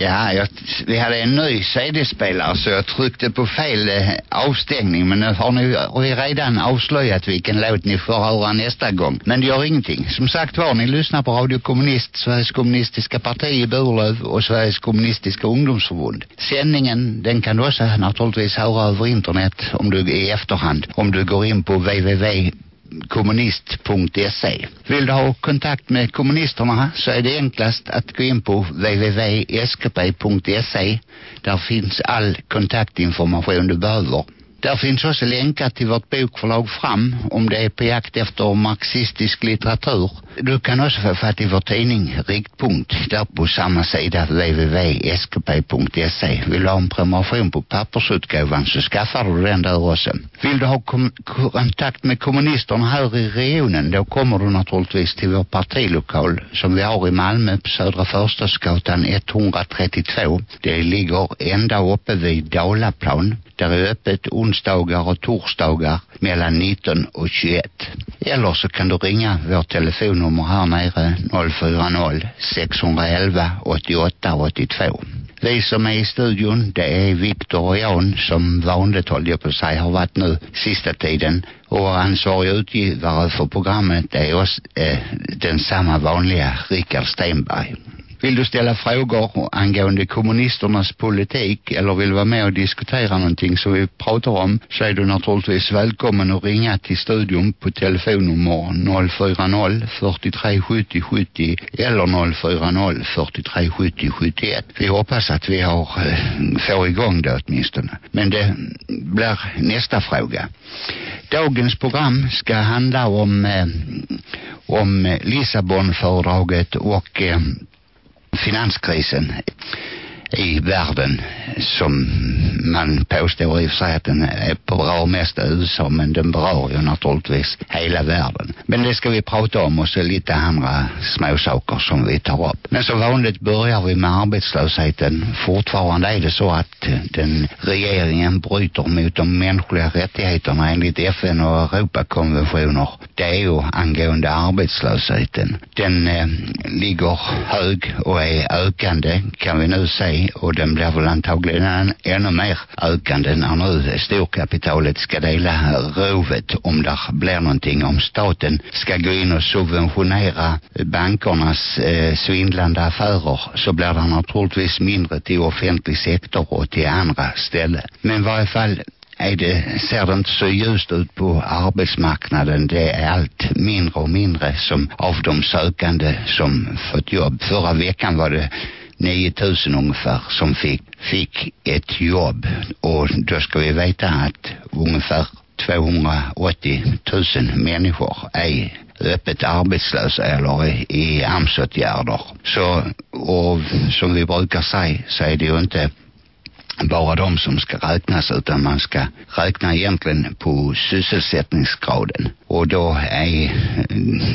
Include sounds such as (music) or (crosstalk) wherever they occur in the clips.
Ja, jag, vi hade en ny CD-spelare så jag tryckte på fel eh, avstängning men nu har ni vi redan avslöjat vilken låt ni får höra nästa gång. Men det gör ingenting. Som sagt var, ni lyssnar på Radio Kommunist, Sveriges kommunistiska parti i Burlöv och Sveriges kommunistiska ungdomsförbund. Sändningen, den kan du också naturligtvis höra över internet om du i efterhand. Om du går in på www kommunist.se. Vill du ha kontakt med kommunisterna så är det enklast att gå in på www.skp.se. Där finns all kontaktinformation du behöver. Där finns också länkar till vårt bokförlag Fram om det är på jakt efter marxistisk litteratur. Du kan också få fatt i vår tidning Riktpunkt där på samma sida www.skp.se. Vill du ha en prenumeration på pappersutgåvan så skaffar du den där också. Vill du ha kontakt med kommunisterna här i regionen då kommer du naturligtvis till vår partilokal som vi har i Malmö på Södra Förstadsgatan 132. Det ligger ända uppe vid Dalaplan. Där är öppet onsdagar och torsdagar mellan 19 och 21. Eller så kan du ringa vårt telefonnummer här nere 040 611 88 82. Vi som är i studion, det är Viktor och Jan som vanligt håller jag på att säga har varit nu sista tiden. Och ansvarig utgivare för programmet är oss, eh, den samma vanliga Rickard Stenberg. Vill du ställa frågor angående kommunisternas politik eller vill vara med och diskutera någonting som vi pratar om så är du naturligtvis välkommen att ringa till studion på telefonnummer 040 43 70 70 eller 040 43 70 71. Vi hoppas att vi har eh, får igång det åtminstone. Men det blir nästa fråga. Dagens program ska handla om eh, om Lissabonfördraget och eh, finanskrisen i världen som man påstår i och för sig att den är berör mest USA men den berör ju naturligtvis hela världen. Men det ska vi prata om och så lite andra småsaker som vi tar upp. Men som vanligt börjar vi med arbetslösheten. Fortfarande är det så att den regeringen bryter mot de mänskliga rättigheterna enligt FN och Europakonventioner. Det är ju angående arbetslösheten. Den eh, ligger hög och är ökande kan vi nu se och den blir väl antagligen än, ännu mer ökande när nu storkapitalet ska dela rovet om där blir någonting om staten ska gå in och subventionera bankernas eh, svindlande affärer så blir det naturligtvis mindre till offentlig sektor och till andra ställen. Men i varje fall är det, ser det inte så ljust ut på arbetsmarknaden. Det är allt mindre och mindre som av de sökande som fått jobb. Förra veckan var det 9000 ungefär som fick, fick ett jobb och då ska vi veta att ungefär 280 000 människor är öppet arbetslösa eller i, i AMS-åtgärder. Så, och som vi brukar säga så är det ju inte bara de som ska räknas utan man ska räkna egentligen på sysselsättningsgraden och då är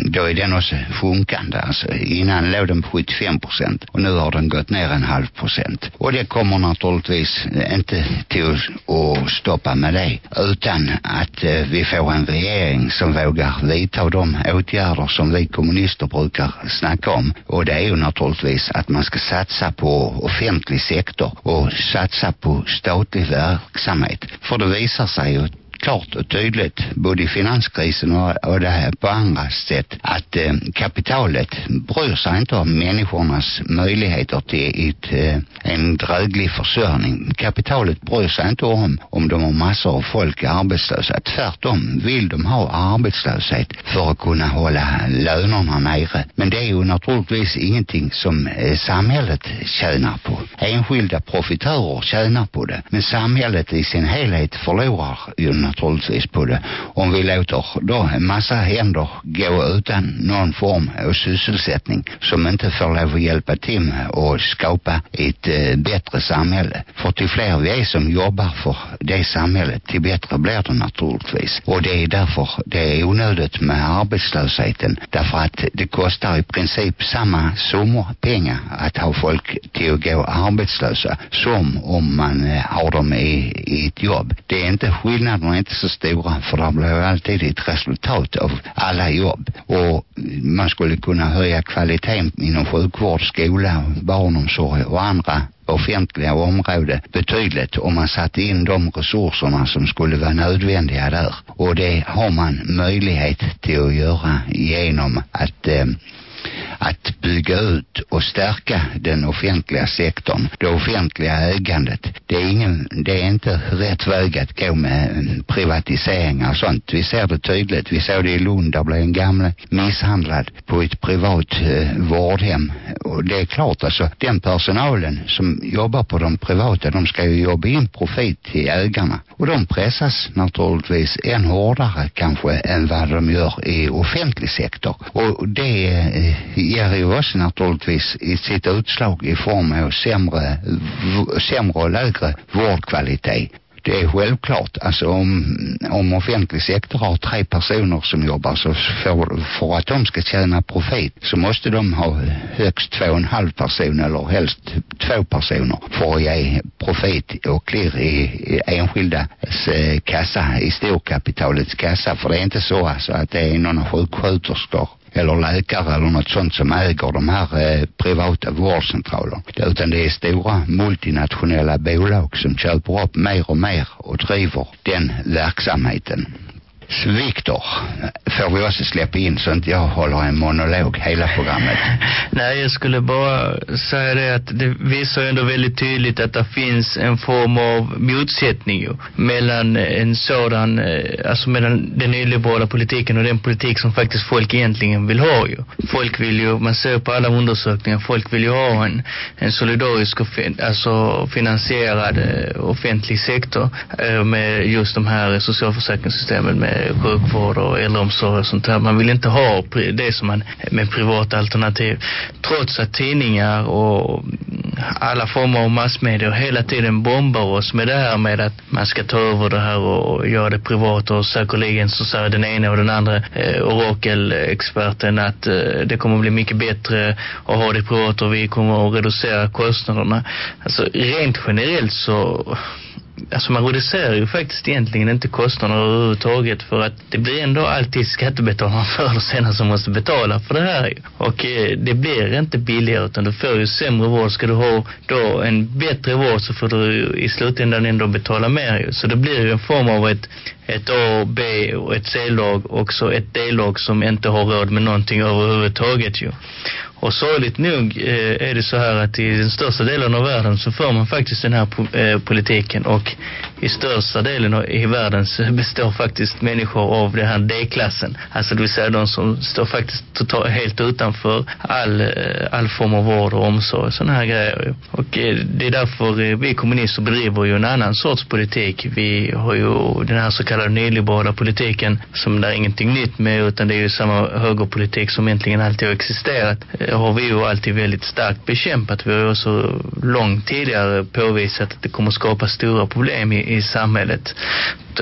då är den också sjunkande. Alltså innan låg den på 75 procent och nu har den gått ner en halv procent. Och det kommer naturligtvis inte till att stoppa med det utan att eh, vi får en regering som vågar vidta de åtgärder som vi kommunister brukar snacka om. Och det är ju naturligtvis att man ska satsa på offentlig sektor och satsa på statlig verksamhet. För det visar sig ju klart och tydligt både i finanskrisen och, och det här på andra sätt att eh, kapitalet bryr sig inte om människornas möjligheter till ett, eh, en dräglig försörjning. Kapitalet bryr sig inte om om de har massor av folk arbetslösa. Tvärtom vill de ha arbetslöshet för att kunna hålla lönerna nere. Men det är ju naturligtvis ingenting som eh, samhället tjänar på. Enskilda profitörer tjänar på det. Men samhället i sin helhet förlorar ju naturligtvis på det. Om vi låter då en massa händer gå utan någon form av sysselsättning som inte får lov att hjälpa till med att skapa ett eh, bättre samhälle. För till fler vi är som jobbar för det samhället, till bättre blir det naturligtvis. Och det är därför det är onödigt med arbetslösheten. Därför att det kostar i princip samma summor pengar att ha folk till att gå arbetslösa som om man eh, har dem i, i ett jobb. Det är inte skillnaden, inte så stora för det blir alltid ett resultat av alla jobb och man skulle kunna höja kvaliteten inom sjukvård, skola, barnomsorg och andra offentliga område betydligt om man satte in de resurserna som skulle vara nödvändiga där. Och det har man möjlighet till att göra genom att eh, att bygga ut och stärka den offentliga sektorn, det offentliga ägandet. Det är, ingen, det är inte rätt väg att gå med mm, privatiseringar och sånt. Vi ser det tydligt. Vi såg det i Lund, där blev en gamla misshandlad på ett privat eh, vårdhem. Och det är klart alltså, den personalen som jobbar på de privata, de ska ju jobba in profit till ägarna. Och de pressas naturligtvis än hårdare kanske än vad de gör i offentlig sektor. Och det eh, ger ju också naturligtvis i sitt utslag i form av sämre, sämre och lägre vårdkvalitet. Det är självklart. Alltså om, om offentlig sektor har tre personer som jobbar så för, för att de ska tjäna profit så måste de ha högst två och en halv person eller helst två personer för att ge profit och klirr i, eh, i enskilda eh, eh, kassa, i storkapitalets kassa. För det är inte så alltså att det är några sjuksköterskor eller läkare eller något sånt som äger de här eh, privata vårdcentralerna. Utan det är stora multinationella bolag som köper upp mer och mer och driver den verksamheten. Viktor, får vi också släppa in så inte jag håller en monolog hela programmet? (laughs) Nej, jag skulle bara säga det att det visar ändå väldigt tydligt att det finns en form av motsättning ju, mellan en sådan, eh, alltså mellan den nyliberala politiken och den politik som faktiskt folk egentligen vill ha ju. Folk vill ju, man ser på alla undersökningar, folk vill ju ha en, en solidarisk och alltså finansierad eh, offentlig sektor eh, med just de här socialförsäkringssystemen med Eh, sjukvård och äldreomsorg och sånt där. Man vill inte ha det som man med privata alternativ. Trots att tidningar och alla former av massmedier hela tiden bombar oss med det här med att man ska ta över det här och göra det privat och säkerligen så säger den ena och den andra eh, orakelexperten att eh, det kommer att bli mycket bättre att ha det privat och vi kommer att reducera kostnaderna. Alltså rent generellt så alltså man reducerar ju faktiskt egentligen inte kostnader överhuvudtaget för att det blir ändå alltid skattebetalarna (laughs) förr eller senare som måste betala för det här och eh, det blir inte billigare utan du får ju sämre vård ska du ha då en bättre vård så får du i slutändan ändå betala mer ju. så det blir ju en form av ett ett A, B och ett C-lag och så ett D-lag som inte har råd med någonting överhuvudtaget ju. Och sorgligt nog eh, är det så här att i den största delen av världen så får man faktiskt den här po eh, politiken. Och i största delen av, i världen så består faktiskt människor av den här D-klassen. Alltså det vill säga de som står faktiskt totalt, helt utanför all, eh, all form av vård och omsorg och sådana här grejer. Och eh, det är därför eh, vi kommunister bedriver ju en annan sorts politik. Vi har ju den här så kallade nyliberala politiken som det är ingenting nytt med utan det är ju samma högerpolitik som egentligen alltid har existerat har vi ju alltid väldigt starkt bekämpat. Vi har ju också långt tidigare påvisat att det kommer skapa stora problem i, i samhället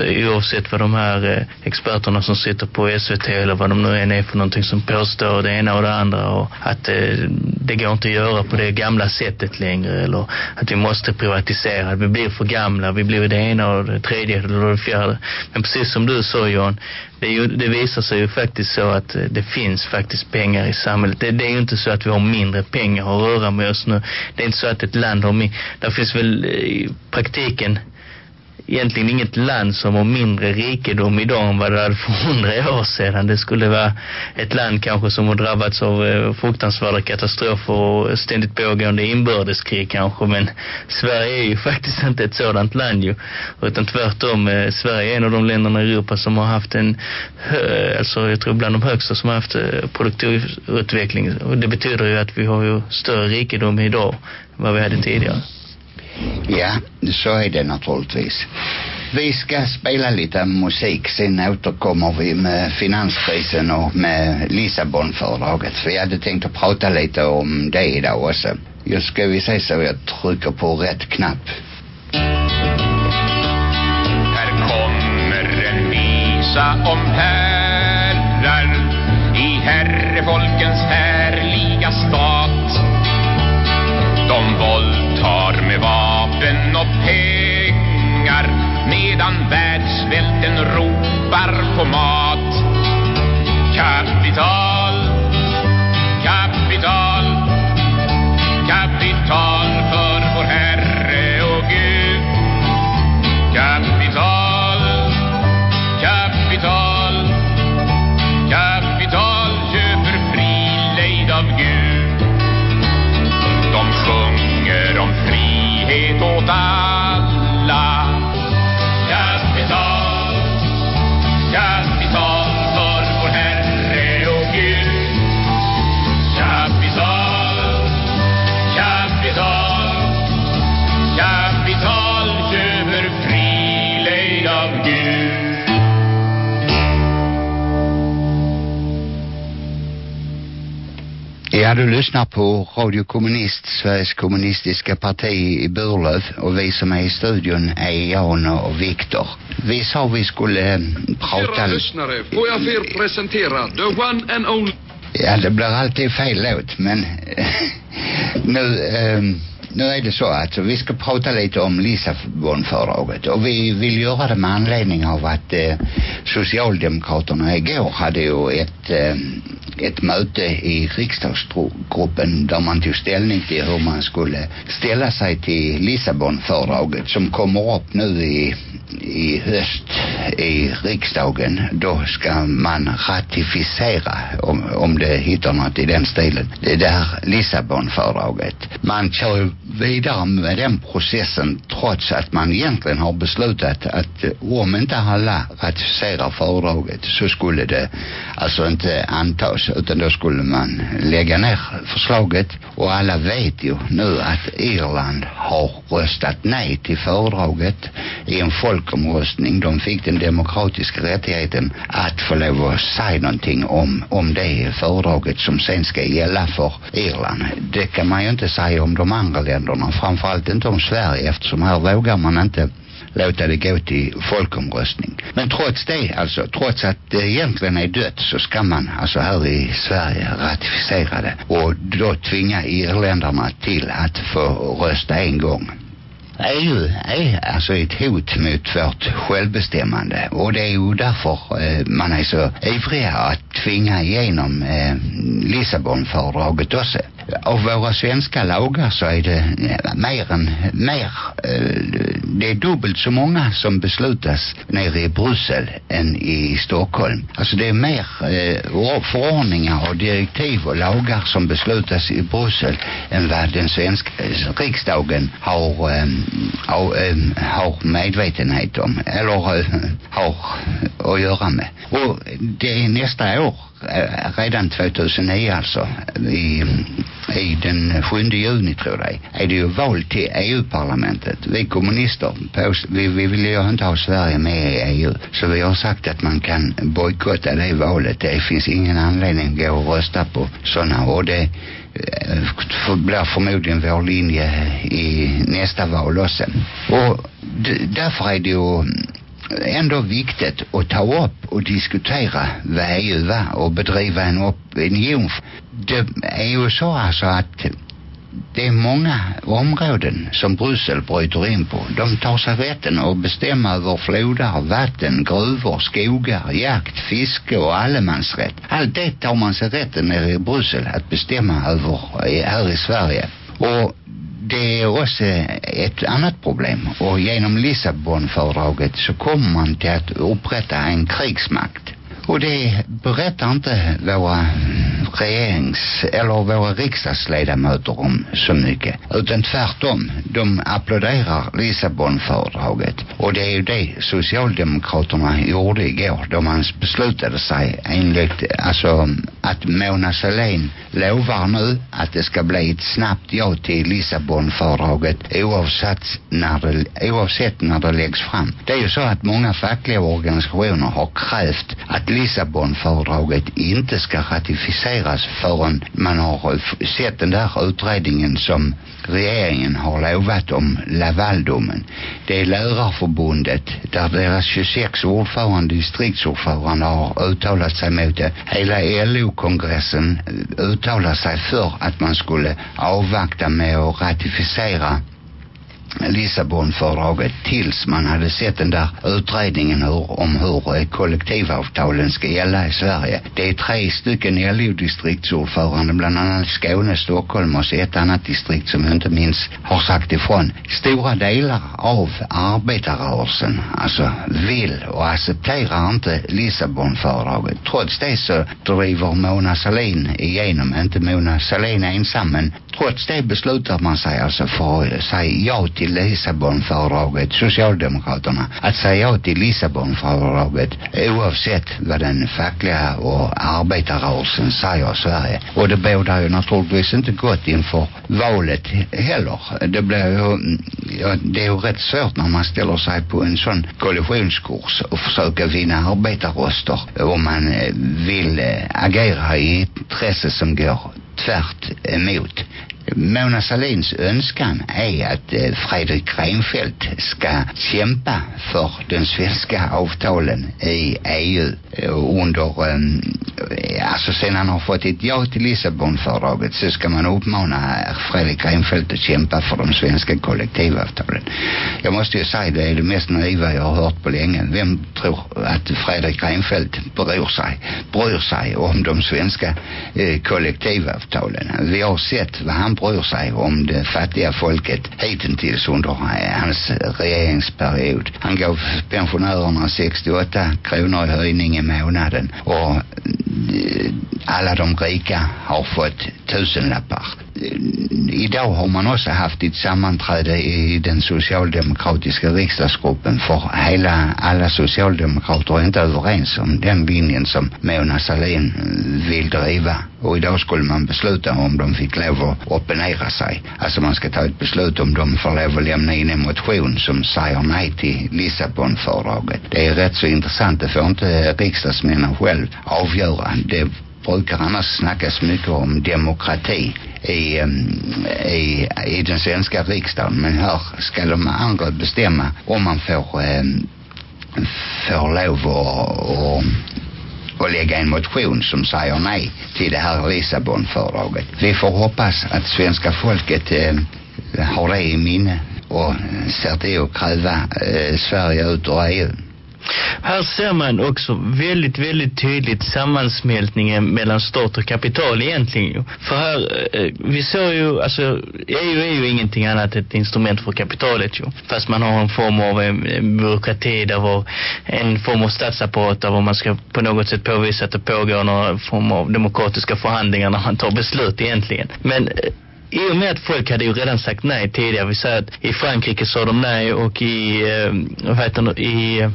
oavsett vad de här eh, experterna som sitter på SVT eller vad de nu än är för någonting som påstår det ena och det andra och att eh, det går inte att göra på det gamla sättet längre eller att vi måste privatisera, vi blir för gamla, vi blir det ena och det tredje eller det fjärde. Men precis som du sa Jan, det, ju, det visar sig ju faktiskt så att eh, det finns faktiskt pengar i samhället. Det, det är ju inte så att vi har mindre pengar att röra med oss nu. Det är inte så att ett land har mindre. Där finns väl eh, i praktiken egentligen inget land som har mindre rikedom idag än vad det hade för hundra år sedan. Det skulle vara ett land kanske som har drabbats av eh, fruktansvärda katastrofer och ständigt pågående inbördeskrig kanske. Men Sverige är ju (laughs) faktiskt inte ett sådant land ju. Utan tvärtom, eh, Sverige är en av de länderna i Europa som har haft en, alltså jag tror bland de högsta som har haft eh, produktivutveckling. Och det betyder ju att vi har ju större rikedom idag än vad vi hade tidigare. Ja, så är det naturligtvis. Vi ska spela lite musik, sen återkommer vi med finanskrisen och med Lissabonfördraget. För jag hade tänkt att prata lite om det idag också. Just ska vi se så jag trycker på rätt knapp. Här kommer en visa om herrar i herrefolkens härliga Redan världssvält. Ja, du lyssnar på Radio Kommunist, Sveriges kommunistiska parti i Burlöv och vi som är i studion är Jan och Viktor. Vi sa vi skulle eh, prata... Kära lyssnare, får jag för er presentera the one and only Ja, det blir alltid fel låt, men (laughs) nu, ehm, nu är det så att vi ska prata lite om Lissabonfördraget och vi vill göra det med anledning av att eh, øh, Socialdemokraterna igår hade ju ett, eh, øh, ett möte i riksdagsgruppen där man tog ställning till hur man skulle ställa sig till Lissabonfördraget som kommer upp nu i, i höst i riksdagen. Då ska man ratificera, om, om det hittar något i den stilen, det där Lissabonfördraget. Man kör ju vidare med den processen trots att man egentligen har beslutat att eh, om inte alla ratificerar fördraget så skulle det alltså inte antas utan då skulle man lägga ner förslaget och alla vet ju nu att Irland har röstat nej till fördraget i en folkomröstning. De fick den demokratiska rättigheten att få lov att säga någonting om, om det fördraget som sen ska gälla för Irland. Det kan man ju inte säga om de andra länderna, framförallt inte om Sverige eftersom här vågar man inte låta det gå till folkomröstning. Men trots det, alltså trots att det egentligen är dött så ska man alltså här i Sverige ratificera det och då tvinga irländarna till att få rösta en gång. EU är alltså ett hot mot vårt självbestämmande och det är ju därför eh, man är så ivriga att tvinga igenom eh, Lissabonfördraget också. Av våra svenska lagar så är det mer än mer det är dubbelt så många som beslutas nere i Bryssel än i Stockholm. Alltså det är mer øh, förordningar och direktiv och lagar som beslutas i Bryssel än vad den svenska øh, riksdagen har, øh, har, har medvetenhet om eller har att göra med. Och det är nästa år Eh, redan 2009 alltså i, i den 7 juni tror jag det är, är det ju val till EU-parlamentet. Vi kommunister på, vi, vi vill ju inte ha Sverige med i EU så vi har sagt att man kan bojkotta det valet. Det finns ingen anledning att gå och rösta på sådana och det eh, för, blir förmodligen vår linje i nästa val också. Och därför är det ju ändå viktigt att ta upp och diskutera vad EU var och bedriva en opinion. Det är ju så alltså att det är många områden som Bryssel bryter in på. De tar sig rätten att bestämma över floder, vatten, gruvor, skogar, jakt, fiske och allemansrätt. Allt det tar man sig rätten nere i Bryssel att bestämma över här i Sverige. Och det är också ett annat problem. Och genom Lissabonfördraget så kommer man till att upprätta en krigsmakt och det berättar inte våra regerings eller våra riksdagsledamöter om så mycket utan tvärtom de applåderar Lissabonfördraget och det är ju det Socialdemokraterna gjorde igår då man beslutade sig enligt alltså att Mona Sahlin lovar nu att det ska bli ett snabbt ja till Lissabonfördraget oavsett när det, oavsett när det läggs fram. Det är ju så att många fackliga organisationer har krävt att Lissabonfördraget inte ska ratificeras förrän man har sett den där utredningen som regeringen har lovat om Lavaldomen. Det är Lärarförbundet där deras 26 ordförande, distriktsordförande har uttalat sig mot det. Hela LO-kongressen eh, uttalar sig för att man skulle avvakta med att ratificera Lissabonfördraget tills man hade sett den där utredningen hur, om hur eh, kollektivavtalen ska gälla i Sverige. Det är tre stycken LO-distriktsordförande, bland annat Skåne, Stockholm och så ett annat distrikt som jag inte minns har sagt ifrån. Stora delar av arbetarrörelsen alltså vill och accepterar inte Lissabonfördraget. Trots det så driver Mona Sahlin igenom, inte Mona Sahlin ensam, men trots det beslutar man sig alltså för att säga ja till Lissabonfördraget, Socialdemokraterna, att säga ja till Lissabonfördraget oavsett vad den fackliga och arbetarrörelsen säger i Sverige. Och det bådar ju naturligtvis inte gott inför valet heller. Det blir ju, ja, det är ju rätt svårt när man ställer sig på en sån kollisionskurs och försöker vinna arbetarröster om man vill agera i ett intresse som går tvärt emot. Mona Salins önskan är att eh, Fredrik Reinfeldt ska kämpa för den svenska avtalen i EU eh, under, eh, alltså sen han har fått ett ja till Lissabonfördraget så ska man uppmana Fredrik Reinfeldt att kämpa för de svenska kollektivavtalen. Jag måste ju säga det är det mest naiva jag har hört på länge. Vem tror att Fredrik Reinfeldt bryr sig, bryr sig om de svenska eh, kollektivavtalen? Vi har sett vad han bryr sig om det fattiga folket hittills under hans regeringsperiod. Han gav pensionärerna 68 kronor i höjning i månaden och eh, alla de rika har fått tusenlappar. Idag har man också haft ett sammanträde i den socialdemokratiska riksdagsgruppen för hela, alla socialdemokrater är inte överens om den linjen som Mona Sahlin vill driva. Och idag skulle man besluta om de fick lov att opponera sig. Alltså man ska ta ett beslut om de får lov att lämna in en motion som säger nej till Lissabonfördraget. Det är rätt så intressant. Det får inte riksdagsmännen själv avgöra. Det brukar annars snackas mycket om demokrati i, i, i den svenska riksdagen. Men här ska de andra bestämma om man får, eh, får lov att och lägga en motion som säger nej till det här Lissabonfördraget. Vi får hoppas att svenska folket eh, har det i minne och ser till att kräva eh, Sverige ut ur EU. Här ser man också väldigt, väldigt tydligt sammansmältningen mellan stat och kapital egentligen. För här, eh, vi ser ju, alltså EU är ju ingenting annat än ett instrument för kapitalet ju. Fast man har en form av en, en byråkrati där var en form av statsapparat där man ska på något sätt påvisa att det pågår någon form av demokratiska förhandlingar när man tar beslut egentligen. Men eh, i och med att folk hade ju redan sagt nej tidigare. Vi säger att i Frankrike sa de nej och i, eh, vad heter det, i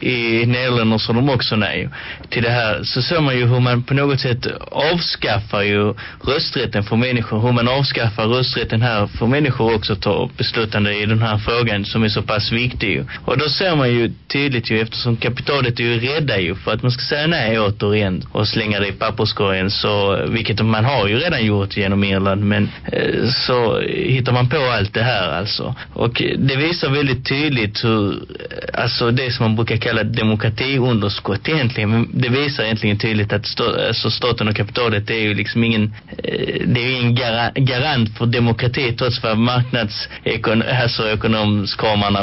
i Nederländerna som de också nej. Till det här så ser man ju hur man på något sätt avskaffar ju rösträtten för människor. Hur man avskaffar rösträtten här för människor också ta beslutande i den här frågan som är så pass viktig och då ser man ju tydligt ju eftersom kapitalet är ju rädda ju för att man ska säga nej återigen och slänga det i papperskorgen så vilket man har ju redan gjort genom Irland men eh, så hittar man på allt det här alltså. Och det visar väldigt tydligt hur alltså det som man brukar kalla demokratiunderskott egentligen. Men det visar egentligen tydligt att stå, alltså staten och kapitalet är ju liksom ingen eh, det är ju ingen gar garant för demokrati trots vad marknadsekon alltså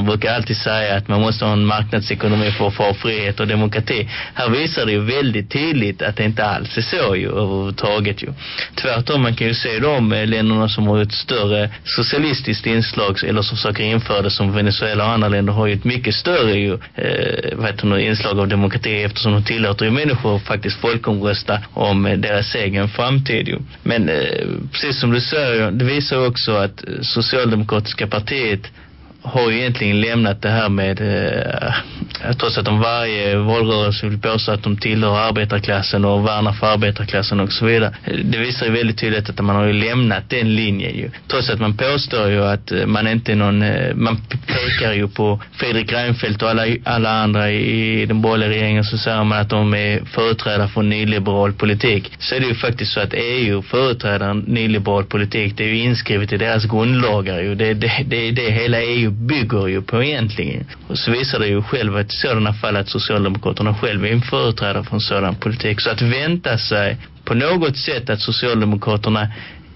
brukar alltid säga att man måste ha en marknadsekonomi för att få frihet och demokrati. Här visar det ju väldigt tydligt att det inte alls är så ju överhuvudtaget ju. Tvärtom man kan ju se de länderna som har ett större socialistiskt inslag eller som försöker införa det som Venezuela och andra länder har ju ett mycket större ju eh, Eh, vad heter det, inslag av demokrati eftersom de tillåter ju människor faktiskt folkomrösta om eh, deras egen framtid ju. Men eh, precis som du säger, det visar också att Socialdemokratiska partiet har ju egentligen lämnat det här med eh, trots att de varje valrörelse vill påstå att de tillhör arbetarklassen och värnar för arbetarklassen och så vidare. Det visar ju väldigt tydligt att man har ju lämnat den linjen ju. Trots att man påstår ju att eh, man inte är någon, eh, man pekar ju på Fredrik Reinfeldt och alla, alla andra i den borgerliga regeringen så säger man att de är företrädare för nyliberal politik. Så är det ju faktiskt så att EU företräder en nyliberal politik. Det är ju inskrivet i deras grundlagar ju. Det, det, det, det hela EU bygger ju på egentligen. Och så visar det ju själv att i sådana fall att Socialdemokraterna själva är en företrädare för en sådan politik. Så att vänta sig på något sätt att Socialdemokraterna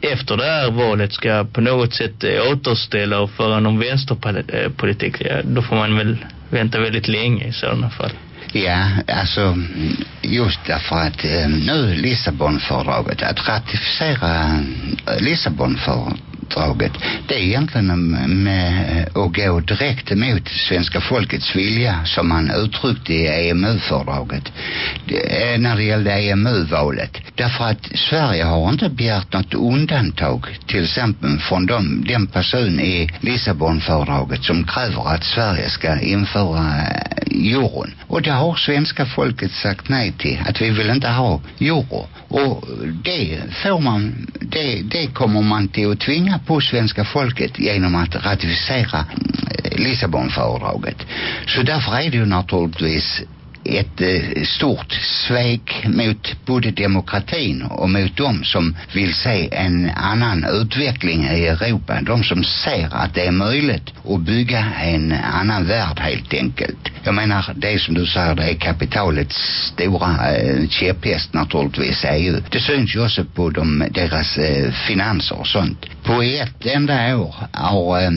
efter det här valet ska på något sätt eh, återställa och föra någon vänsterpolitik, eh, ja, då får man väl vänta väldigt länge i sådana fall. Ja, alltså just därför att eh, nu Lissabonfördraget, att ratificera eh, uppdraget det är egentligen med att gå direkt emot svenska folkets vilja som man uttryckte i EMU-fördraget när det gällde EMU-valet. Därför att Sverige har inte begärt något undantag till exempel från de, den person i Lissabonfördraget som kräver att Sverige ska införa eh, euron. Och det har svenska folket sagt nej till. Att vi vill inte ha euro. Och det får man, det, det kommer man till att tvinga på svenska folket genom att ratificera Lissabonfördraget. Så därför är det ju naturligtvis ett eh, stort svek mot både demokratin och mot dem som vill se en annan utveckling i Europa. De som ser att det är möjligt att bygga en annan värld helt enkelt. Jag menar, det som du säger, det är kapitalets stora eh, käpphäst naturligtvis EU. Det syns ju också på de, deras eh, finanser och sånt. På ett enda år har eh,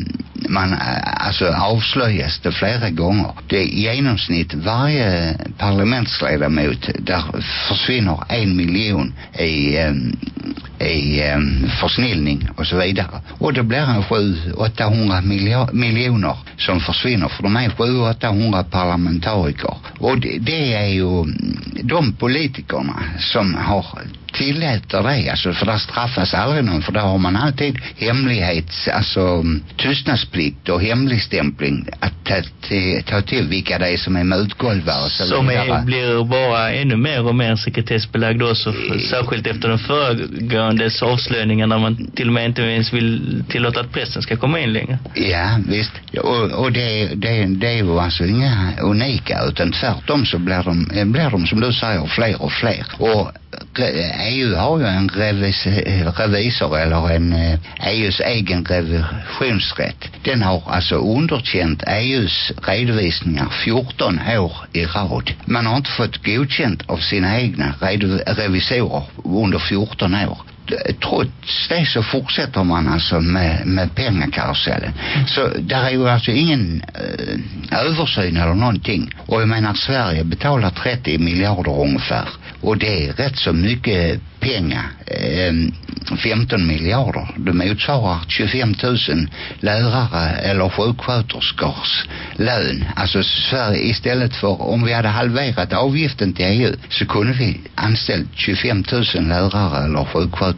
man eh, alltså avslöjas det flera gånger. Det är i genomsnitt varje parlamentsledamot där försvinner en miljon i i försnillning och så vidare. Och det blir en 700-800 miljoner som försvinner för de är 700-800 parlamentariker. Och det, det är ju de politikerna som har tillåter det alltså för där straffas aldrig någon för där har man alltid hemlighets alltså tystnadsplikt och hemligstämpling att ta, ta till vilka det är som är mutgolvare och så som är, blir bara ännu mer och mer sekretessbelagd också för, särskilt efter den föregående avslöjningar när man till och med inte ens vill tillåta att pressen ska komma in längre. Ja visst. Och, och det, det, det ju alltså inga unika utan tvärtom så blir de, blir de som du säger fler och fler. Och EU har ju en revis, revisor eller en eh, EUs egen revisionsrätt. Den har alltså underkänt EUs redovisningar 14 år i rad. Man har inte fått godkänt av sina egna revisorer under 14 år trots det så fortsätter man alltså med, med pengakarusellen. Så där är ju alltså ingen eh, översyn eller någonting. Och jag menar Sverige betalar 30 miljarder ungefär. Och det är rätt så mycket pengar. Eh, 15 miljarder. Det motsvarar 25 000 lärare eller sjuksköterskors lön. Alltså Sverige istället för om vi hade halverat avgiften till EU så kunde vi anställt 25 000 lärare eller sjuksköterskor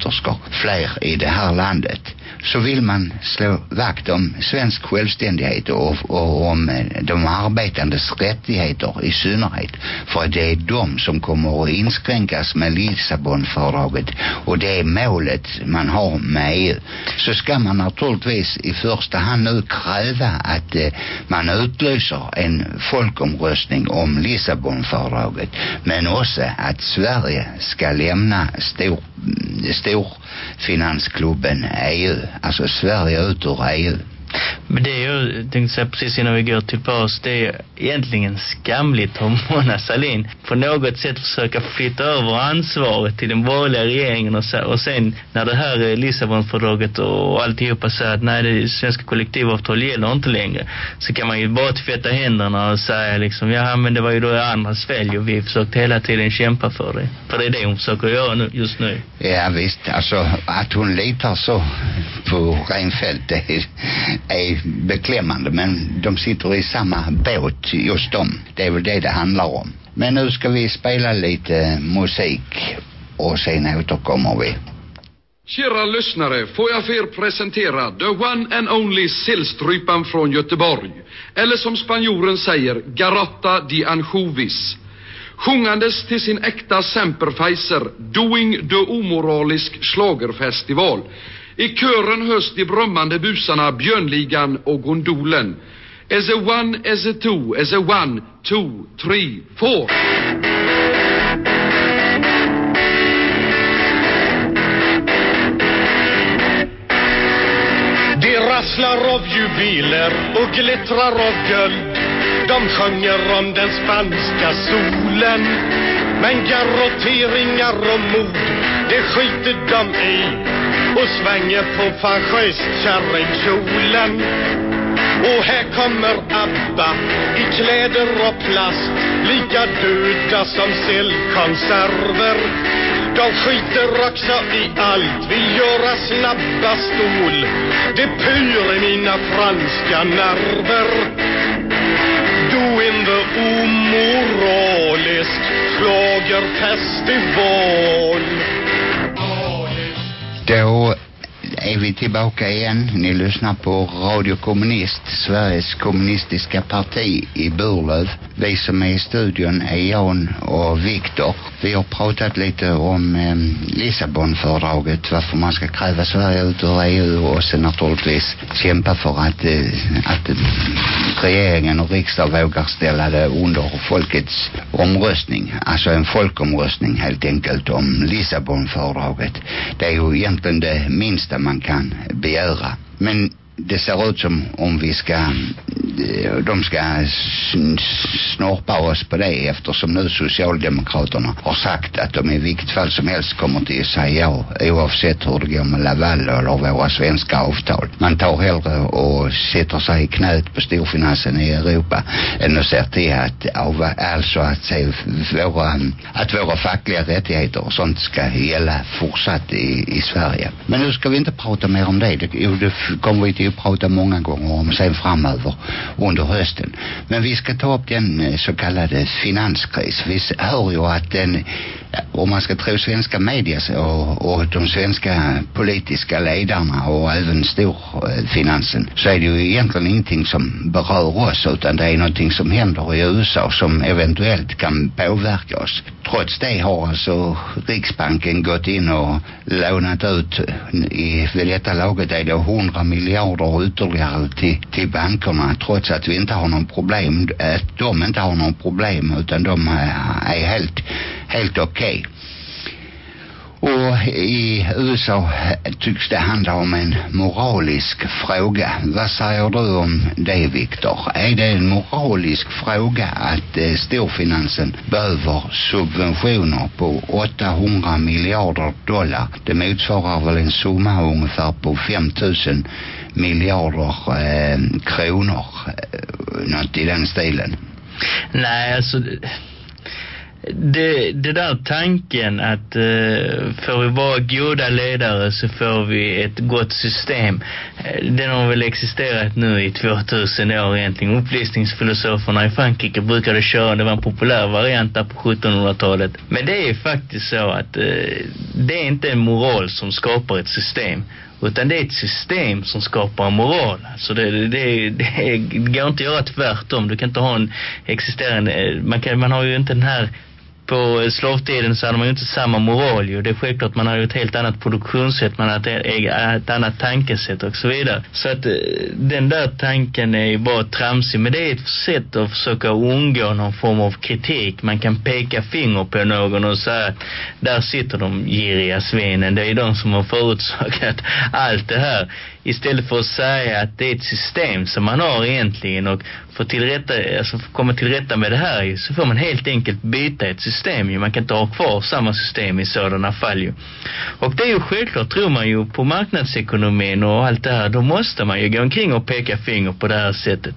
fler i det här landet så vill man slå vakt om svensk självständighet och, och om eh, de arbetandes rättigheter i synnerhet. För det är de som kommer att inskränkas med Lissabonfördraget och det är målet man har med EU. Så ska man naturligtvis i första hand nu kräva att eh, man utlyser en folkomröstning om Lissabonfördraget men också att Sverige ska lämna stor, storfinansklubben, EU alltså Sverige ut ur EU. Men det jag tänkte säga precis innan vi går till paus, det är egentligen skamligt om (laughs) Mona Sahlin på något sätt försöka flytta över ansvaret till den borgerliga regeringen och, och sen när det här Lissabonfördraget och alltihopa säger att nej, det svenska kollektivavtal gäller inte längre så kan man ju bara tvätta händerna och säga liksom, ja men det var ju då andras fel och vi försökte hela tiden kämpa för det. För det är det hon försöker göra nu, just nu. Ja visst, alltså att hon litar så på Reinfeldt det är, är beklämmande men de sitter i samma båt just de. Det är väl det det handlar om. Men nu ska vi spela lite musik och sen återkommer vi. Kära lyssnare, får jag för er presentera the one and only sillstrypan från Göteborg. Eller som spanjoren säger, Garotta di Anchovis. Sjungandes till sin äkta semperfejser, doing the omoralisk slagerfestival. I kören hörs de brummande busarna Björnligan och Gondolen. As a one, as a two, as a one, two, three, four. Det rasslar av jubiler och glittrar av guld. De sjunger om den spanska solen men garrotteringar och mord, det skiter de i och svänger på fascistkärringkjolen. Och här kommer ABBA i kläder och plast Lika döda som sillkonserver. De skiter också i allt, vill göra snabba stål Det pyr i mina franska nerver Doing omoralisk schlagerfestival Då är vi tillbaka igen. Ni lyssnar på Radio Kommunist, Sveriges kommunistiska parti i Burlöv. Vi som är i studion är Jan och Viktor. Vi har pratat lite om eh, Lissabonfördraget, varför man ska kräva Sverige ut ur EU och sen naturligtvis kämpa för att, eh, att regeringen och riksdag vågar ställa det under folkets omröstning. Alltså en folkomröstning helt enkelt om Lissabonfördraget. Det är ju egentligen det minsta man kan begära. Men det ser ut som om vi ska Eh, de ska snorpa oss på det eftersom nu Socialdemokraterna har sagt att de i vilket fall som helst kommer till att säga ja oavsett hur det går med Laval eller våra svenska avtal. Man tar hellre och sätter sig i knät på storfinansen i Europa än att se till att av, alltså att se våra, att våra fackliga rättigheter och sånt ska gälla fortsatt i, i Sverige. Men nu ska vi inte prata mer om det. Det, jo, det kommer vi till att prata många gånger om sen framöver under hösten. Men vi ska ta upp den eh, så kallade finanskris. Vi hör ju att den, eh, om man ska tro svenska media och, och de svenska politiska ledarna och även storfinansen eh, så är det ju egentligen ingenting som berör oss utan det är någonting som händer i USA som eventuellt kan påverka oss. Trots det har alltså Riksbanken gått in och lånat ut i, vid detta laget är det 100 miljarder ytterligare till, till bankerna trots att vi inte har någon problem, att de inte har någon problem utan de eh, är helt, helt okej. Okay. Och i USA tycks det handla om en moralisk fråga. Vad säger du om det, Viktor? Är det en moralisk fråga att eh, storfinansen behöver subventioner på 800 miljarder dollar? Det motsvarar väl en summa ungefär på 5000 miljarder eh, kronor. Eh, något i den stilen. Nej, alltså det, det där tanken att eh, får vi vara goda ledare så får vi ett gott system. Eh, den har väl existerat nu i 2000 år egentligen. Upplysningsfilosoferna i Frankrike brukade köra, det var en populär variant där på 1700-talet. Men det är faktiskt så att eh, det är inte en moral som skapar ett system utan det är ett system som skapar moral. Så det, det, det, det går inte att göra tvärtom. Du kan inte ha en existerande, eh, man, kan, man har ju inte den här på slavtiden så hade man ju inte samma moral ju. Det är självklart man har ju ett helt annat produktionssätt, man har ett, e- e- ett annat tankesätt och så vidare. Så att eh, den där tanken är ju bara tramsig. Men det är ett sätt att försöka undgå någon form av kritik. Man kan peka finger på någon och säga att där sitter de giriga svinen. Det är de som har förutsakat allt det här. Istället för att säga att det är ett system som man har egentligen och för, tillrätta, alltså för att komma till rätta med det här så får man helt enkelt byta ett system ju. Man kan inte ha kvar samma system i sådana fall ju. Och det är ju självklart, tror man ju på marknadsekonomin och allt det här, då måste man ju gå omkring och peka finger på det här sättet.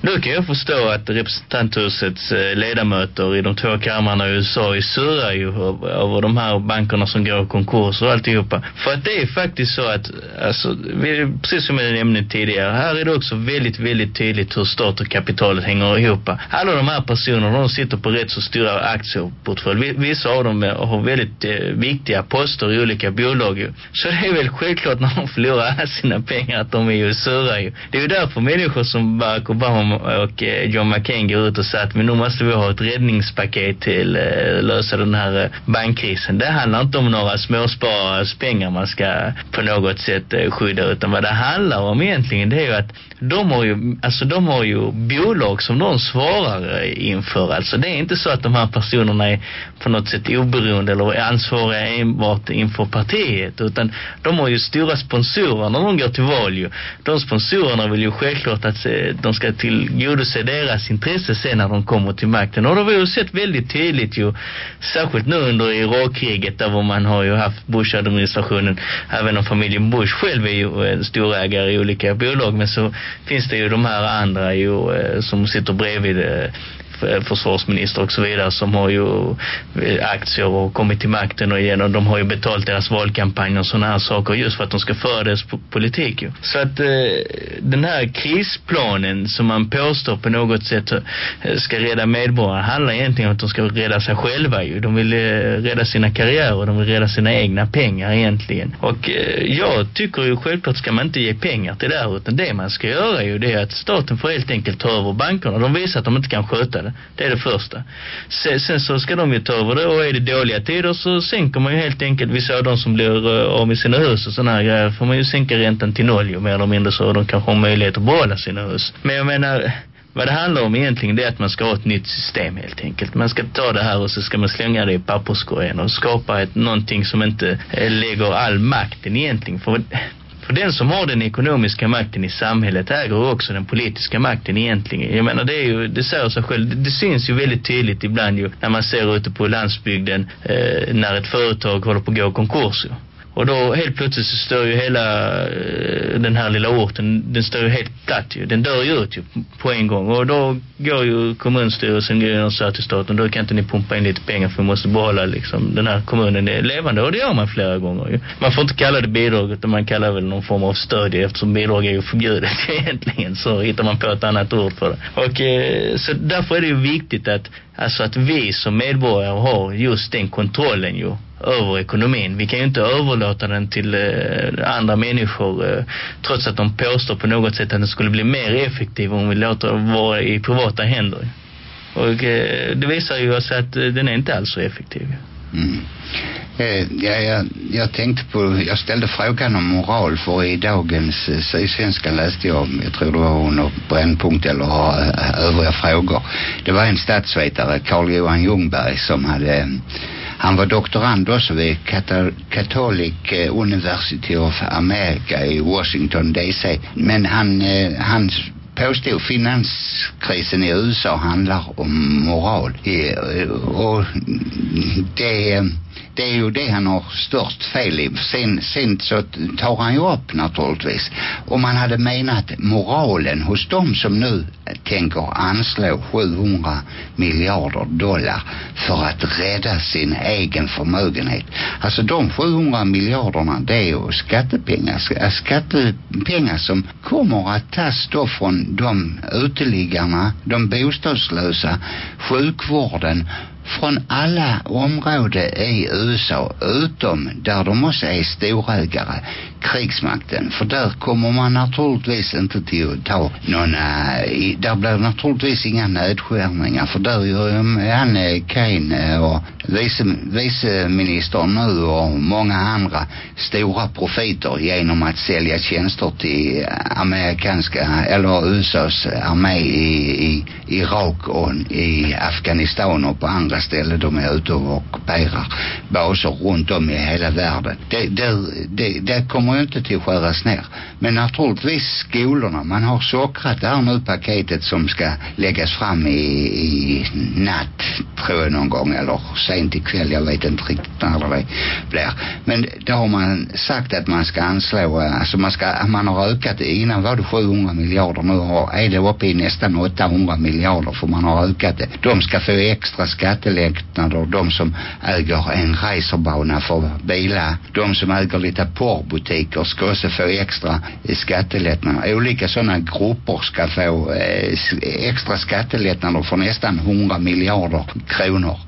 Då kan jag förstå att representanthusets eh, ledamöter i de två kamrarna i USA är surrar ju över de här bankerna som går i konkurs och alltihopa. För att det är faktiskt så att, alltså, vi, precis som jag nämnde tidigare, här är det också väldigt, väldigt tydligt hur stat och kapital kapitalet hänger ihop. Alla de här personerna, de sitter på rätt så stora aktieportfölj. Vissa av dem eh, har väldigt eh, viktiga poster i olika bolag. Så det är väl självklart när de förlorar alla sina pengar att de är ju sura ju. Det är ju därför människor som Barack Obama och eh, John McCain går ut och säger att men nu måste vi ha ett räddningspaket till eh, lösa den här eh, bankkrisen. Det handlar inte om några småsparares pengar man ska på något sätt eh, skydda utan vad det handlar om egentligen det är ju att de har ju, alltså de har ju bolag som de svarar eh, inför. Alltså det är inte så att de här personerna är på något sätt oberoende eller ansvariga enbart inför partiet utan de har ju stora sponsorer när de går till val ju. De sponsorerna vill ju självklart att eh, de ska tillgodose deras intresse sen när de kommer till makten och det har vi ju sett väldigt tydligt ju särskilt nu under Irakkriget där man har ju haft Bush-administrationen även om familjen Bush själv är ju en storägare i olika bolag men så finns det ju de här andra ju eh, Eh, som sitter bredvid eh, Eh, försvarsminister och så vidare som har ju eh, aktier och kommit till makten och igenom, de har ju betalt deras valkampanj och sådana här saker just för att de ska föra deras politik ju. Så att eh, den här krisplanen som man påstår på något sätt eh, ska rädda medborgarna handlar egentligen om att de ska rädda sig själva ju. De vill eh, rädda sina karriärer, de vill rädda sina egna pengar egentligen. Och eh, jag tycker ju självklart ska man inte ge pengar till det här utan det man ska göra ju det är att staten får helt enkelt ta över bankerna. De visar att de inte kan sköta det. Det är det första. Sen, sen så ska de ju ta över det och är det dåliga tider så sänker man ju helt enkelt Vi såg de som blir uh, av med sina hus och sådana här grejer får man ju sänka räntan till noll ju mer eller mindre så de kanske har möjlighet att behålla sina hus. Men jag menar vad det handlar om egentligen det är att man ska ha ett nytt system helt enkelt. Man ska ta det här och så ska man slänga det i papperskorgen och skapa ett, någonting som inte eh, lägger all makten egentligen. För för den som har den ekonomiska makten i samhället äger också den politiska makten egentligen. Jag menar det är ju, det säger sig själv, det, det syns ju väldigt tydligt ibland ju när man ser ute på landsbygden eh, när ett företag håller på att gå konkurs ju. Och då helt plötsligt så står ju hela eh, den här lilla orten, den står ju helt platt ju. Den dör ju ut ju på en gång. Och då går ju kommunstyrelsen och säger till staten, då kan inte ni pumpa in lite pengar för vi måste behålla liksom den här kommunen är levande. Och det gör man flera gånger ju. Man får inte kalla det bidrag utan man kallar väl någon form av stöd eftersom bidrag är ju förbjudet (laughs) egentligen. Så hittar man på ett annat ord för det. Och eh, så därför är det ju viktigt att, alltså att vi som medborgare har just den kontrollen ju över ekonomin. Vi kan ju inte överlåta den till eh, andra människor eh, trots att de påstår på något sätt att den skulle bli mer effektiv om vi låter den vara i privata händer. Och eh, det visar ju oss att eh, den är inte alls så effektiv. Mm. Eh, ja, jag, jag tänkte på, jag ställde frågan om moral för i dagens eh, Sydsvenska läste jag, jag tror det var under Brännpunkt eller eh, övriga frågor. Det var en statsvetare, Carl Johan Ljungberg, som hade eh, han var doktorand också vid Catholic eh, University of America i Washington DC. Men han, eh, han påstod finanskrisen i USA handlar om moral. Eh, och det eh, det är ju det han har störst fel i. Sen, sen så tar han ju upp naturligtvis. Om man hade menat moralen hos dem som nu tänker anslå 700 miljarder dollar för att rädda sin egen förmögenhet. Alltså de 700 miljarderna det är ju skattepengar. Skattepengar som kommer att tas då från de uteliggarna, de bostadslösa, sjukvården från alla områden i USA utom där de också är storägare krigsmakten. För där kommer man naturligtvis inte till att ta några eh, där blir naturligtvis inga nedskärningar. För där gör ju han eh, Kane eh, och vice, viceministern nu och många andra stora profiter genom att sälja tjänster till amerikanska eller USAs armé i, i Irak och i Afghanistan och på andra ställen de är ute och ockuperar baser runt om i hela världen. Det, det, det, det kommer ju inte till att skäras ner men naturligtvis skolorna man har sockrat det här nu paketet som ska läggas fram i, i natt tror jag någon gång eller sent ikväll, jag vet inte riktigt när det blir. Men då har man sagt att man ska anslå, alltså man ska, man har ökat det, innan var det 700 miljarder, nu har, är det uppe i nästan 800 miljarder för man har ökat det. De ska få extra skattelättnader, de som äger en racerbana för bilar, de som äger lite politiker ska också få extra skattelättnader. Olika sådana grupper ska få eh, extra skattelättnader för nästan 100 miljarder kronor.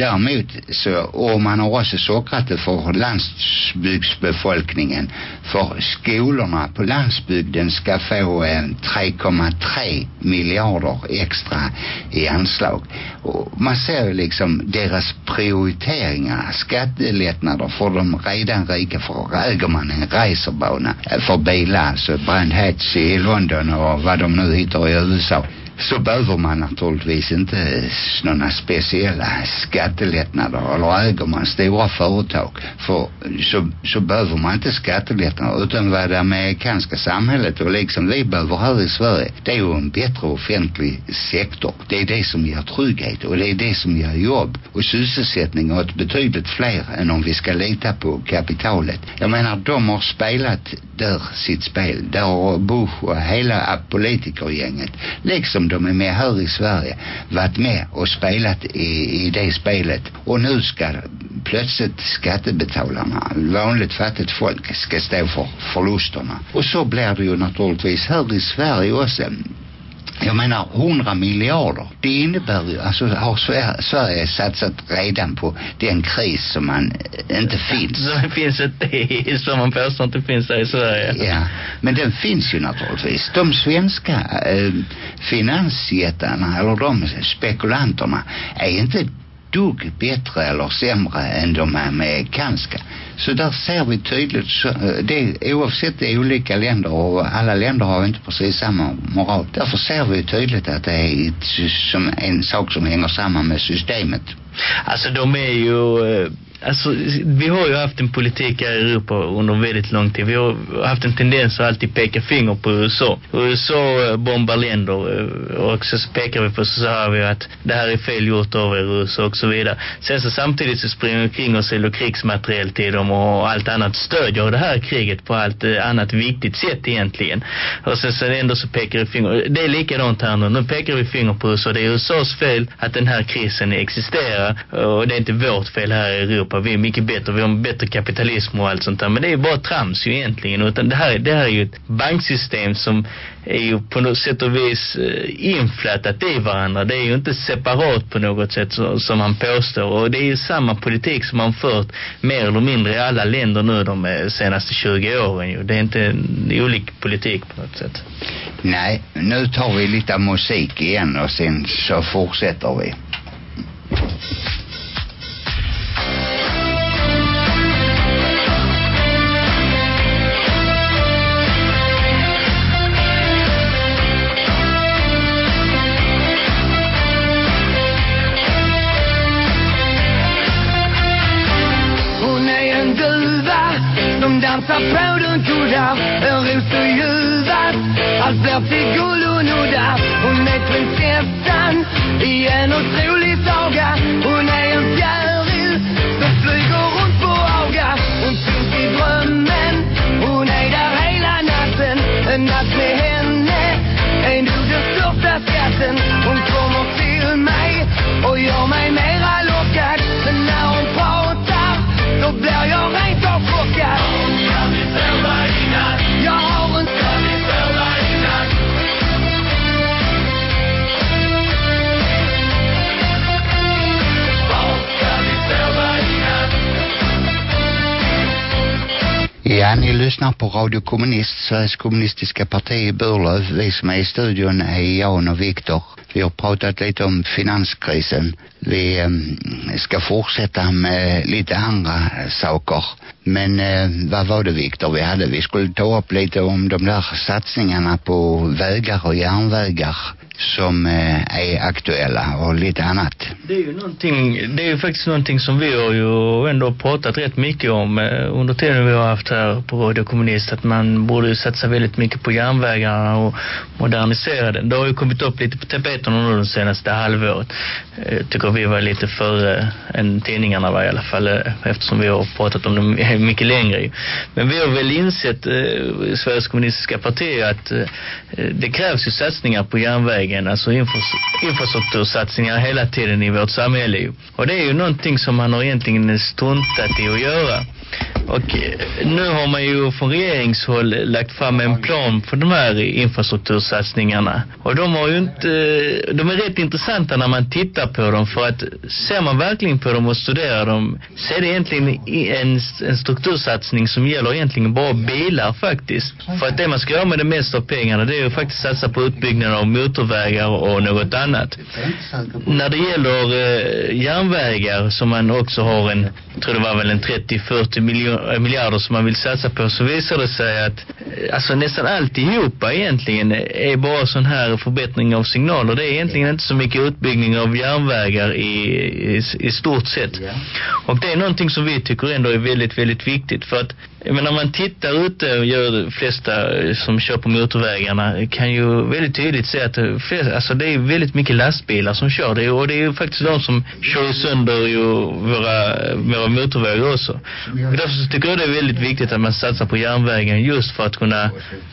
Däremot så, och man har också sockrat det för landsbygdsbefolkningen. För skolorna på landsbygden ska få 3,3 miljarder extra i anslag. Och man ser ju liksom deras prioriteringar, skattelättnader för de redan rika. För äger man en racerbana för bilar, alltså Brandhatch i London och vad de nu hittar i USA så behöver man naturligtvis inte några speciella skattelättnader eller äger man stora företag för så, så behöver man inte skattelättnader utan vad det amerikanska samhället och liksom vi behöver här i Sverige det är ju en bättre offentlig sektor. Det är det som ger trygghet och det är det som ger jobb och sysselsättning åt betydligt fler än om vi ska lita på kapitalet. Jag menar de har spelat där sitt spel. Där har Bush och hela politikergänget liksom de är med här i Sverige varit med och spelat i, i det spelet. Och nu ska plötsligt skattebetalarna vanligt fattigt folk ska stå för förlusterna. Och så blir det ju naturligtvis här i Sverige också jag menar 100 miljarder. Det innebär ju, alltså har Sverige, Sverige satsat redan på den kris som man inte (laughs) finns. Så finns inte (laughs) som man påstår inte finns i Sverige. Ja, men den finns ju naturligtvis. De svenska eh, finansjättarna eller de spekulanterna är inte dugg bättre eller sämre än de amerikanska. Så där ser vi tydligt så, eh, det, oavsett det är olika länder och alla länder har inte precis samma moral. Därför ser vi tydligt att det är ett, som en sak som hänger samman med systemet. Alltså de är ju eh, Alltså, vi har ju haft en politik här i Europa under väldigt lång tid. Vi har haft en tendens att alltid peka finger på USA. USA bombar länder eh, och så pekar vi på så har vi att det här är fel gjort av USA och så vidare. Sen så samtidigt så springer vi kring och säljer krigsmateriel till dem och allt annat stödjer det här kriget på allt eh, annat viktigt sätt egentligen. Och sen så ändå så pekar vi finger. Det är likadant här nu. Nu pekar vi finger på USA. Det är USAs fel att den här krisen existerar och det är inte vårt fel här i Europa Europa. Vi är mycket bättre. Vi har en bättre kapitalism och allt sånt där. Men det är ju bara trams ju egentligen. Utan det här, det här är ju ett banksystem som är ju på något sätt och vis eh, inflätat i varandra. Det är ju inte separat på något sätt så, som man påstår. Och det är ju samma politik som man fört mer eller mindre i alla länder nu de eh, senaste 20 åren ju. Det är inte en olik politik på något sätt. Nej, nu tar vi lite musik igen och sen så fortsätter vi. Ja, ni lyssnar på Radio Kommunist, Sveriges kommunistiska parti i Burlöv. Vi som är i studion är Jan och Viktor. Vi har pratat lite om finanskrisen. Vi eh, ska fortsätta med lite andra saker. Men eh, vad var det Viktor vi hade? Vi skulle ta upp lite om de där satsningarna på vägar och järnvägar som eh, är aktuella och lite annat. Det är ju någonting, det är ju faktiskt någonting som vi har ju ändå pratat rätt mycket om eh, under tiden vi har haft här på Radio Kommunist att man borde ju satsa väldigt mycket på järnvägarna och modernisera den. Det har ju kommit upp lite på tapeten under det senaste halvåret. Eh, tycker vi var lite före än tidningarna var i alla fall eh, eftersom vi har pratat om det (laughs) mycket längre. Men vi har väl insett eh, Sveriges kommunistiska parti att eh, det krävs ju satsningar på järnvägen, alltså infrastruktursatsningar hela tiden i vårt samhälle. Och det är ju någonting som man har egentligen struntat i att göra. Och eh, nu har man ju från regeringshåll lagt fram en plan för de här infrastruktursatsningarna. Och de har ju inte, de är rätt intressanta när man tittar på dem för att ser man verkligen på dem och studerar dem så är det egentligen en, en struktursatsning som gäller egentligen bara bilar faktiskt. För att det man ska göra med det mesta av pengarna det är ju faktiskt satsa på utbyggnaden av motorvägar och något annat. När det gäller eh, järnvägar som man också har en, tror det var väl en 30-40 miljon, eh, miljarder som man vill satsa på så visar det sig att eh, alltså nästan alltihopa egentligen är bara sån här förbättring av signaler. Det är egentligen inte så mycket utbyggning av järnvägar i, i, i stort sett. Och det är någonting som vi tycker ändå är väldigt, väldigt viktigt för att menar, när man tittar ute och gör de flesta eh, som kör på motorvägarna kan ju väldigt tydligt se att det, flest, alltså det är väldigt mycket lastbilar som kör det och det är ju faktiskt de som kör sönder ju våra, våra motorvägar också. Mm. Och därför så tycker jag det är väldigt viktigt att man satsar på järnvägen just för att kunna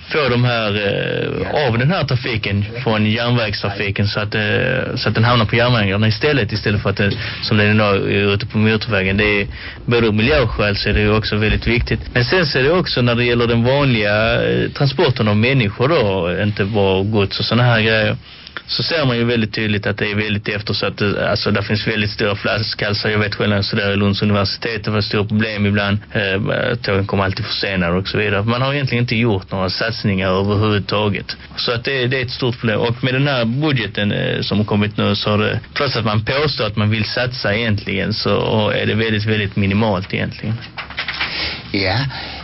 få de här eh, av den här trafiken från järnvägstrafiken så att, eh, så att den hamnar på järnvägarna istället istället för att den, som den är eh, ute på motorvägen. Det är både miljöskäl så är det ju också väldigt viktigt. Men sen så är det också när det gäller den vanliga eh, transporten av människor då, inte bara gods och sådana här grejer så ser man ju väldigt tydligt att det är väldigt eftersatt. Eh, alltså där finns väldigt stora flaskhalsar. Jag vet själv när jag studerade i Lunds universitet. Det var stora problem ibland. Eh, eh, tågen kom alltid försenade och så vidare. Man har egentligen inte gjort några satsningar överhuvudtaget. Så att det, det är ett stort problem. Och med den här budgeten eh, som har kommit nu så har det, trots att man påstår att man vill satsa egentligen så är det väldigt, väldigt minimalt egentligen. Ja,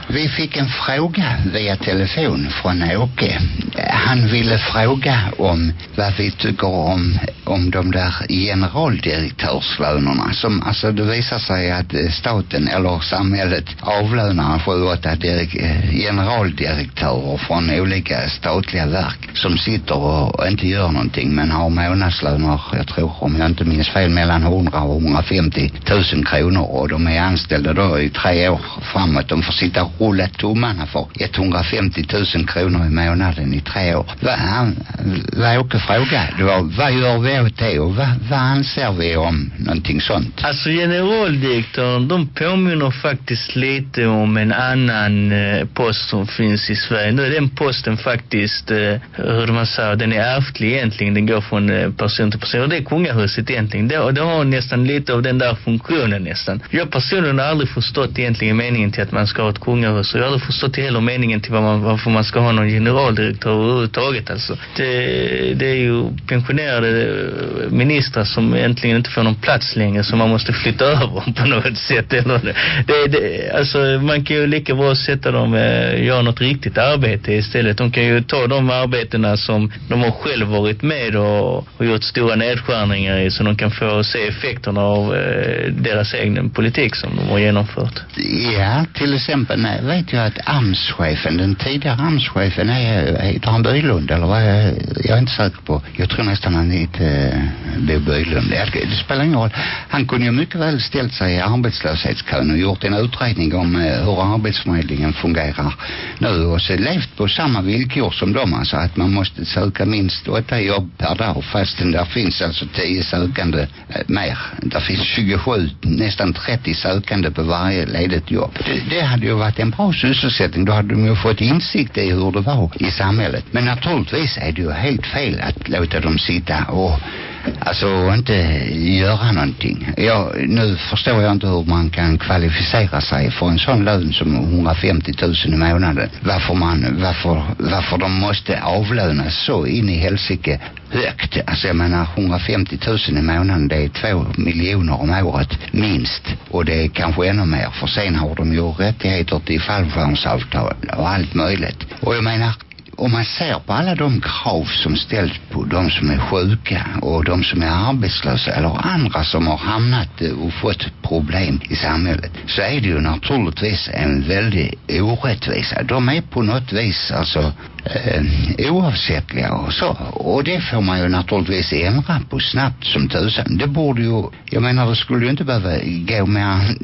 vi fick en fråga via telefon från Åke. Han ville fråga om vad vi tycker om, om de där generaldirektörslönerna. Som, alltså det visar sig att eh, staten eller samhället avlönar sju, åtta direk, eh, generaldirektörer från olika statliga verk som sitter och inte gör någonting men har månadslöner, jag tror om jag inte minns fel, mellan 100 och 150 000 kronor och de är anställda då i tre år framåt. De får sitta och rulla tummarna för 150 000 kronor i månaden i tre år. Vad, han, vad Åke frågade, det var vad gör vi åt det och vad, vad anser vi om någonting sånt? Alltså generaldirektören, de påminner faktiskt lite om en annan eh, post som finns i Sverige. Nu är den posten faktiskt, eh, hur man säger, den är ärftlig egentligen. Den går från eh, person till person. Och det är kungahuset egentligen. Det, det har nästan lite av den där funktionen nästan. Jag personligen har aldrig förstått egentligen meningen till att man ska ha ett kungahus. Och jag har aldrig förstått heller meningen till vad man, varför man ska ha någon generaldirektör överhuvudtaget. Alltså. Det, det är ju pensionerade ministrar som egentligen inte får någon plats längre som man måste flytta (laughs) över på något sätt. Eller det, det, alltså man kan ju lika bra sätta dem eh, göra något riktigt arbete istället. De kan ju ta de arbetena som de har själv varit med och, och gjort stora nedskärningar i så de kan få se effekterna av eh, deras egen politik som de har genomfört. Ja, till exempel nej, Eh, vet jag att AMS-chefen, den tidigare AMS-chefen är, heter han Bylund eller vad jag, jag är inte säker på. Jag tror nästan han heter eh, Bo Bylund. Det, spelar ingen roll. Han kunde ju mycket väl ställt sig i arbetslöshetskön och gjort en utredning om eh, hur arbetsförmedlingen fungerar nu och så levt på samma villkor som de alltså att man måste söka minst åtta jobb per dag fastän där finns alltså tio sökande mer. Där finns 27, nästan 30 sökande på varje ledigt jobb. Det, det hade ju varit en bra sysselsättning. Då hade de ju fått insikt i hur det var i samhället. Men naturligtvis är det ju helt fel att låta dem sitta och alltså inte göra någonting. Jag, nu förstår jag inte hur man kan kvalificera sig för en sån lön som 150 000 i månaden. Varför man, varför, varför de måste avlönas så in i helsike högt. Alltså jag menar 150 000 i månaden det är två miljoner om året minst. Och det är kanske ännu mer för sen har de ju rättigheter till fallskärmsavtal och allt möjligt. Och jag menar om man ser på alla de krav som ställs på de som är sjuka och de som är arbetslösa eller andra som har hamnat eh, och fått problem i samhället så är det ju naturligtvis en väldig orättvisa. De är på något vis alltså eh, oavsättliga och så. Och det får man ju naturligtvis ändra på snabbt som tusan. Det borde ju, jag menar det skulle ju inte behöva gå med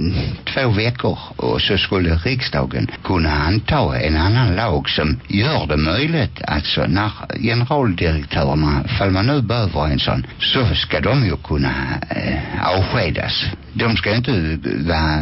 två veckor och så skulle riksdagen kunna anta en annan lag som gör det möjligt alltså när generaldirektörerna, fall man nu behöver en sån, så ska de ju kunna eh, avskedas. De ska inte vara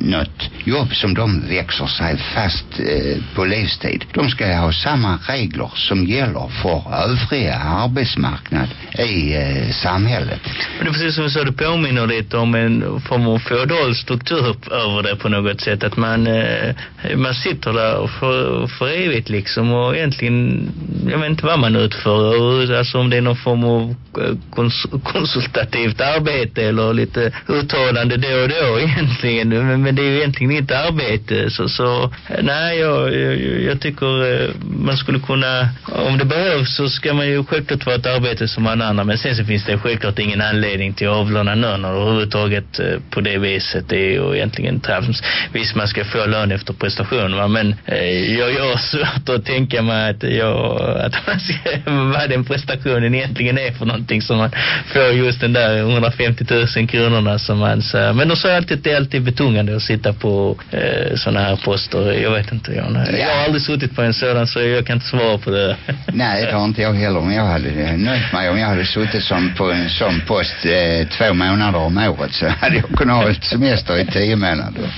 något jobb som de växer sig fast eh, på livstid. De ska ha samma samma regler som gäller för övriga arbetsmarknad i eh, samhället. Men det är precis som du sa, det påminner lite om en form av feodal struktur över det på något sätt. Att man, eh, man sitter där för, för evigt liksom och egentligen, jag vet inte vad man utför. Alltså om det är någon form av eh, kons konsultativt arbete eller lite uttalande då och då (laughs) egentligen. Men, men det är ju egentligen inte arbete. Så, så nej, jag, jag, jag tycker eh, man man skulle kunna, om det behövs så ska man ju självklart vara ett arbete som man andra. Men sen så finns det självklart ingen anledning till att avlöna löner överhuvudtaget eh, på det viset. Det är ju egentligen trams. Visst man ska få lön efter prestation va? men eh, jag gör svårt att tänka mig att, jag, att (laughs) man ska, vad den prestationen egentligen är för någonting som man får just den där 150 000 kronorna som man så, men de säger alltid att det är alltid betungande att sitta på eh, sådana här poster. Jag vet inte, jag, jag har aldrig suttit på en sådan så jag kan inte svara på det. (laughs) Nej, det har inte jag heller. Men jag hade nöjt mig om jag hade suttit som på en sån post eh, två månader om året så hade jag kunnat ha ett semester i tio månader.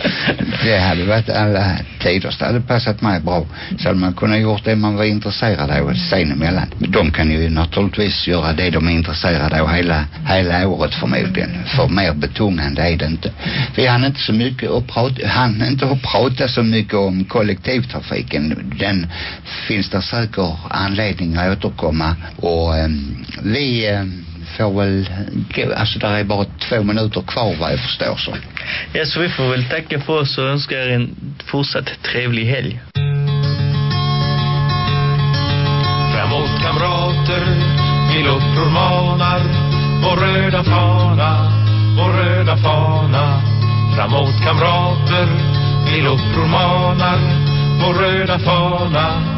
Det hade varit alla tider. Det hade passat mig bra. Så hade man kunnat gjort det man var intresserad av sen emellan. Men de kan ju naturligtvis göra det de är intresserade av hela, hela året förmodligen. För mer betungande är det inte. Vi hann inte så mycket att prata, hann inte att prata så mycket om kollektivtrafiken. Den finns det säkert anledning att återkomma och um, vi um, får väl gå, alltså där är bara två minuter kvar vad jag förstår så. Ja, så vi får väl tacka för oss och önska er en fortsatt trevlig helg. Framåt kamrater, vi luppror manar Vår röda fana, vår röda fana Framåt kamrater, vi luppror manar Vår röda fana